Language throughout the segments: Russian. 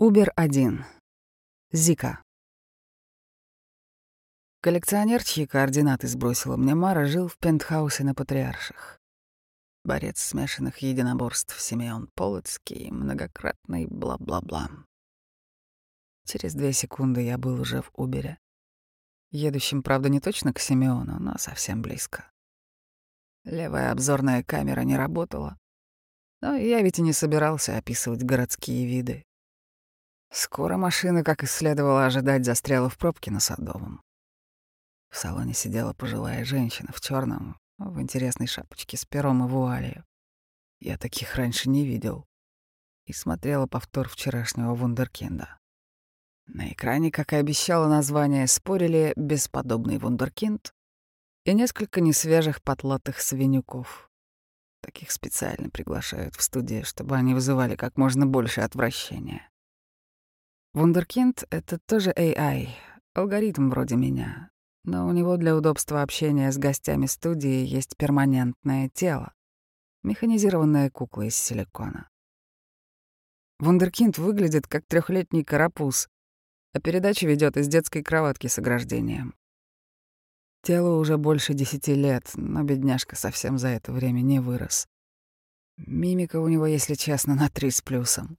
Убер-1. Зика. Коллекционер, чьи координаты сбросила мне Мара, жил в пентхаусе на Патриарших. Борец смешанных единоборств Симеон Полоцкий, многократный бла-бла-бла. Через две секунды я был уже в Убере. Едущим, правда, не точно к Симеону, но совсем близко. Левая обзорная камера не работала, но я ведь и не собирался описывать городские виды. Скоро машина, как и следовало ожидать, застряла в пробке на Садовом. В салоне сидела пожилая женщина в черном, в интересной шапочке с пером и вуалью. Я таких раньше не видел. И смотрела повтор вчерашнего вундеркинда. На экране, как и обещало название, спорили «Бесподобный вундеркинд» и несколько несвежих потлатых свинюков. Таких специально приглашают в студии, чтобы они вызывали как можно больше отвращения. Вундеркинд — это тоже AI, алгоритм вроде меня, но у него для удобства общения с гостями студии есть перманентное тело, механизированная кукла из силикона. Вундеркинд выглядит как трехлетний карапуз, а передачу ведет из детской кроватки с ограждением. Телу уже больше десяти лет, но бедняжка совсем за это время не вырос. Мимика у него, если честно, на три с плюсом.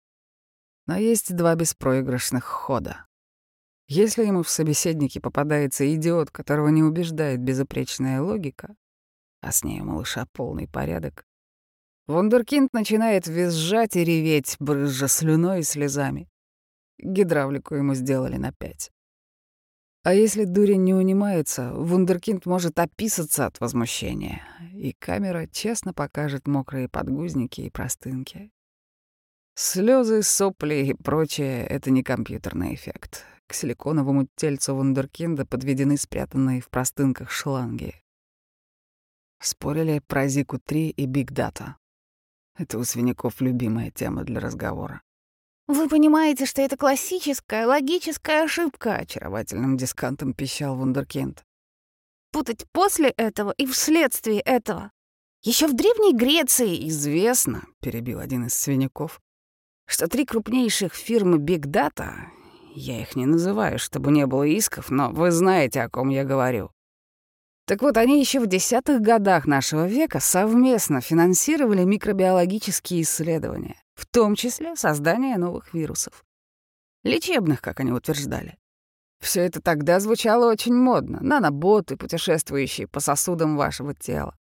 Но есть два беспроигрышных хода. Если ему в собеседнике попадается идиот, которого не убеждает безупречная логика, а с ней у малыша полный порядок, Вундеркинд начинает визжать и реветь, брызжа слюной и слезами. Гидравлику ему сделали на пять. А если дурень не унимается, вундеркинд может описаться от возмущения, и камера честно покажет мокрые подгузники и простынки. Слезы, сопли и прочее — это не компьютерный эффект. К силиконовому тельцу вундеркинда подведены спрятанные в простынках шланги. Спорили про Зику-3 и Биг Дата. Это у свиняков любимая тема для разговора. «Вы понимаете, что это классическая логическая ошибка», — очаровательным дискантом пищал вундеркинд. «Путать после этого и вследствие этого. Еще в Древней Греции известно», — перебил один из свиняков, что три крупнейших фирмы Big Data, я их не называю, чтобы не было исков, но вы знаете, о ком я говорю. Так вот, они еще в десятых годах нашего века совместно финансировали микробиологические исследования, в том числе создание новых вирусов. Лечебных, как они утверждали. Все это тогда звучало очень модно. Наноботы, путешествующие по сосудам вашего тела.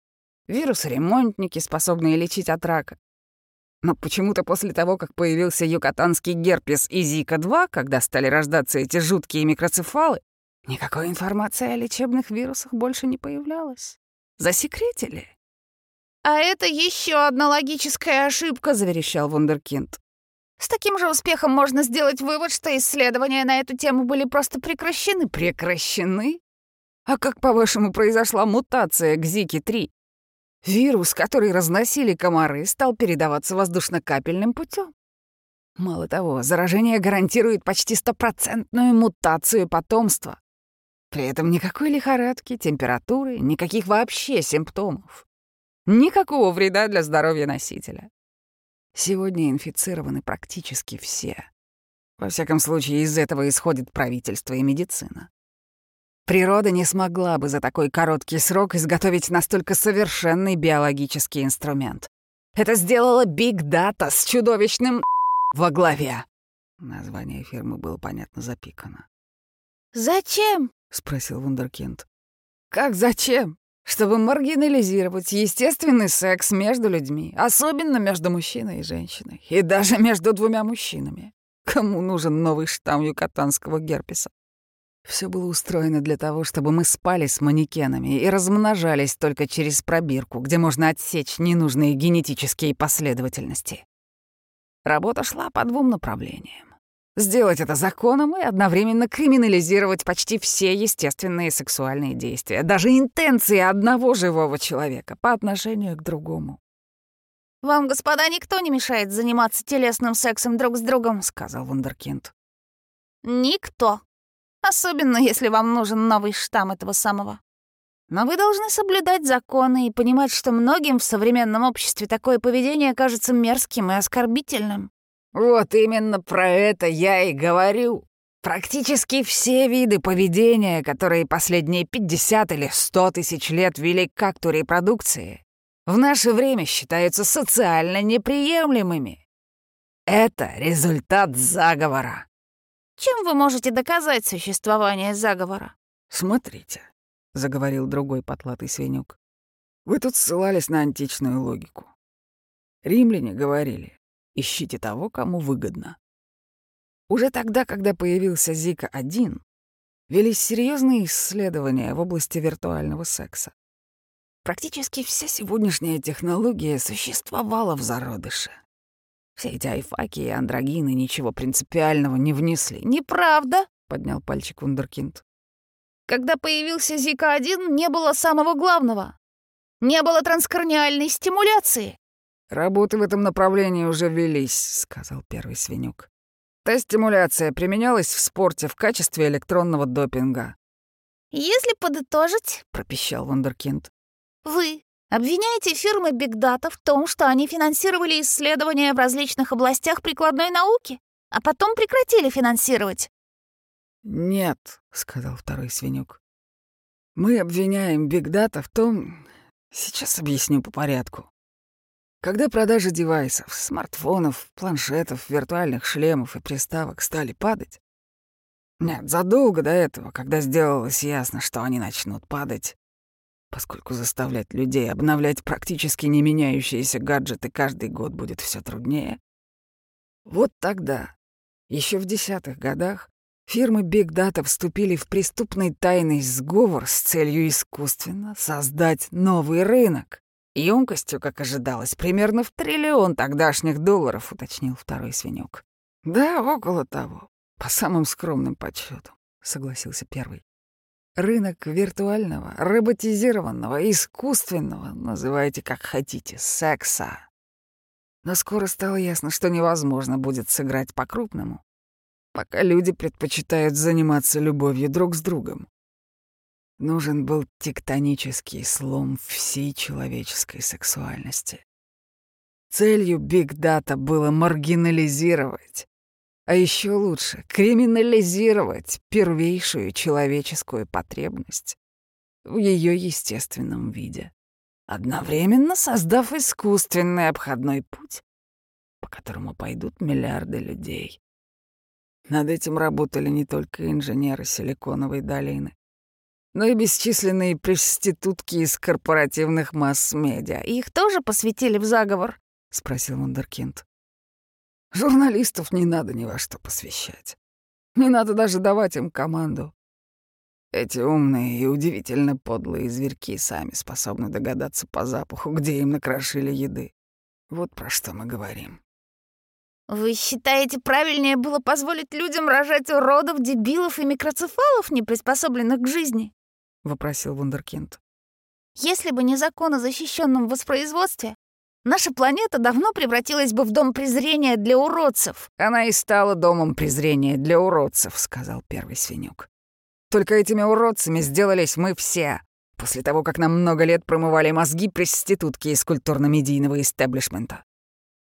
Вирусы-ремонтники, способные лечить от рака. Но почему-то после того, как появился юкатанский герпес и Зика-2, когда стали рождаться эти жуткие микроцефалы, никакой информации о лечебных вирусах больше не появлялось. Засекретили. «А это еще одна логическая ошибка», — заверещал Вундеркинд. «С таким же успехом можно сделать вывод, что исследования на эту тему были просто прекращены». «Прекращены? А как, по-вашему, произошла мутация к Зике-3? Вирус, который разносили комары, стал передаваться воздушно-капельным путем. Мало того, заражение гарантирует почти стопроцентную мутацию потомства. При этом никакой лихорадки, температуры, никаких вообще симптомов. Никакого вреда для здоровья носителя. Сегодня инфицированы практически все. Во всяком случае, из этого исходит правительство и медицина. Природа не смогла бы за такой короткий срок изготовить настолько совершенный биологический инструмент. Это сделала Big Data с чудовищным во главе. Название фирмы было понятно запикано. «Зачем?» — спросил Вундеркинд. «Как зачем? Чтобы маргинализировать естественный секс между людьми, особенно между мужчиной и женщиной, и даже между двумя мужчинами. Кому нужен новый штамм юкатанского герпеса? Все было устроено для того, чтобы мы спали с манекенами и размножались только через пробирку, где можно отсечь ненужные генетические последовательности. Работа шла по двум направлениям. Сделать это законом и одновременно криминализировать почти все естественные сексуальные действия, даже интенции одного живого человека по отношению к другому. «Вам, господа, никто не мешает заниматься телесным сексом друг с другом», — сказал Вундеркинд. «Никто», Особенно, если вам нужен новый штамм этого самого. Но вы должны соблюдать законы и понимать, что многим в современном обществе такое поведение кажется мерзким и оскорбительным. Вот именно про это я и говорю. Практически все виды поведения, которые последние 50 или 100 тысяч лет вели к акту репродукции, в наше время считаются социально неприемлемыми. Это результат заговора. Чем вы можете доказать существование заговора? Смотрите, заговорил другой потлатый свинюк. Вы тут ссылались на античную логику. Римляне говорили, ищите того, кому выгодно. Уже тогда, когда появился Зика-1, велись серьезные исследования в области виртуального секса. Практически вся сегодняшняя технология существовала в зародыше. Все эти айфаки и андрогины ничего принципиального не внесли. «Неправда», — поднял пальчик Вундеркинд. «Когда появился Зика-1, не было самого главного. Не было транскорниальной стимуляции». «Работы в этом направлении уже велись», — сказал первый свинюк. Та стимуляция применялась в спорте в качестве электронного допинга. «Если подытожить», — пропищал Вундеркинд, вы обвиняете фирмы Big Data в том, что они финансировали исследования в различных областях прикладной науки, а потом прекратили финансировать. «Нет», — сказал второй свинюк. «Мы обвиняем Big Data в том... Сейчас объясню по порядку. Когда продажи девайсов, смартфонов, планшетов, виртуальных шлемов и приставок стали падать... Нет, задолго до этого, когда сделалось ясно, что они начнут падать, поскольку заставлять людей обновлять практически не меняющиеся гаджеты каждый год будет все труднее. Вот тогда, еще в десятых годах, фирмы Big Data вступили в преступный тайный сговор с целью искусственно создать новый рынок. Емкостью, как ожидалось, примерно в триллион тогдашних долларов, уточнил второй свинюк. Да, около того, по самым скромным подсчетам, согласился первый. Рынок виртуального, роботизированного, искусственного, называйте как хотите, секса. Но скоро стало ясно, что невозможно будет сыграть по-крупному, пока люди предпочитают заниматься любовью друг с другом. Нужен был тектонический слом всей человеческой сексуальности. Целью Биг Дата было маргинализировать, а еще лучше — криминализировать первейшую человеческую потребность в ее естественном виде, одновременно создав искусственный обходной путь, по которому пойдут миллиарды людей. Над этим работали не только инженеры Силиконовой долины, но и бесчисленные проститутки из корпоративных масс-медиа. «Их тоже посвятили в заговор?» — спросил Вундеркинд. Журналистов не надо ни во что посвящать. Не надо даже давать им команду. Эти умные и удивительно подлые зверьки сами способны догадаться по запаху, где им накрошили еды. Вот про что мы говорим. Вы считаете, правильнее было позволить людям рожать уродов, дебилов и микроцефалов, не приспособленных к жизни? — вопросил Вундеркинд. Если бы не закон о защищенном воспроизводстве, Наша планета давно превратилась бы в дом презрения для уродцев. Она и стала домом презрения для уродцев, сказал первый свинюк. Только этими уродцами сделались мы все, после того, как нам много лет промывали мозги проститутки из культурно-медийного истеблишмента.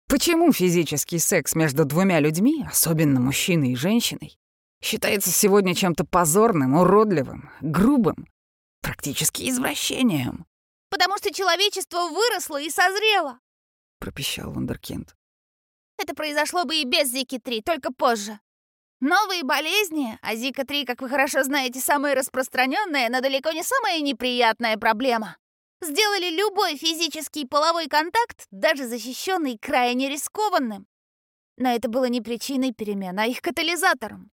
Почему физический секс между двумя людьми, особенно мужчиной и женщиной, считается сегодня чем-то позорным, уродливым, грубым, практически извращением? Потому что человечество выросло и созрело», — пропищал Вундеркинд. «Это произошло бы и без Зики-3, только позже. Новые болезни, а Зика-3, как вы хорошо знаете, самая распространенная, но далеко не самая неприятная проблема, сделали любой физический половой контакт, даже защищенный, крайне рискованным. Но это было не причиной перемен, а их катализатором.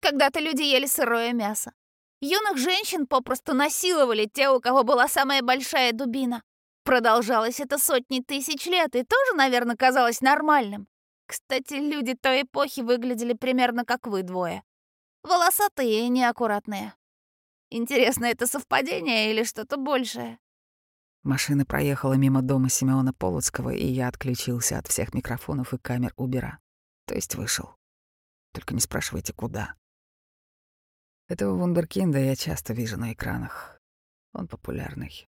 Когда-то люди ели сырое мясо. Юных женщин попросту насиловали те, у кого была самая большая дубина. Продолжалось это сотни тысяч лет и тоже, наверное, казалось нормальным. Кстати, люди той эпохи выглядели примерно как вы двое. Волосатые и неаккуратные. Интересно, это совпадение или что-то большее? Машина проехала мимо дома Семёна Полоцкого, и я отключился от всех микрофонов и камер Убера. То есть вышел. Только не спрашивайте, куда. Этого вундеркинда я часто вижу на экранах. Он популярный.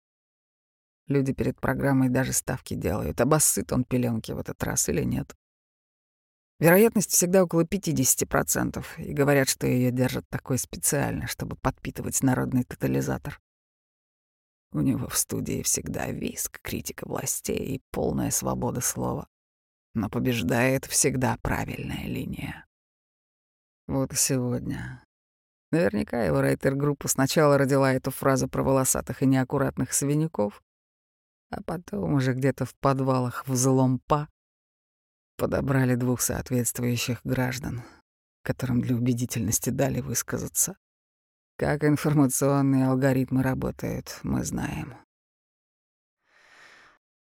Люди перед программой даже ставки делают, обоссыт он пеленки в этот раз или нет. Вероятность всегда около 50%, и говорят, что ее держат такой специально, чтобы подпитывать народный тотализатор. У него в студии всегда виск, критика властей и полная свобода слова. Но побеждает всегда правильная линия. Вот и сегодня. Наверняка его райтер-группа сначала родила эту фразу про волосатых и неаккуратных свиняков, а потом уже где-то в подвалах в злом па подобрали двух соответствующих граждан, которым для убедительности дали высказаться. Как информационные алгоритмы работают, мы знаем.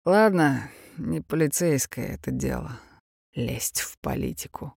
Ладно, не полицейское это дело — лезть в политику.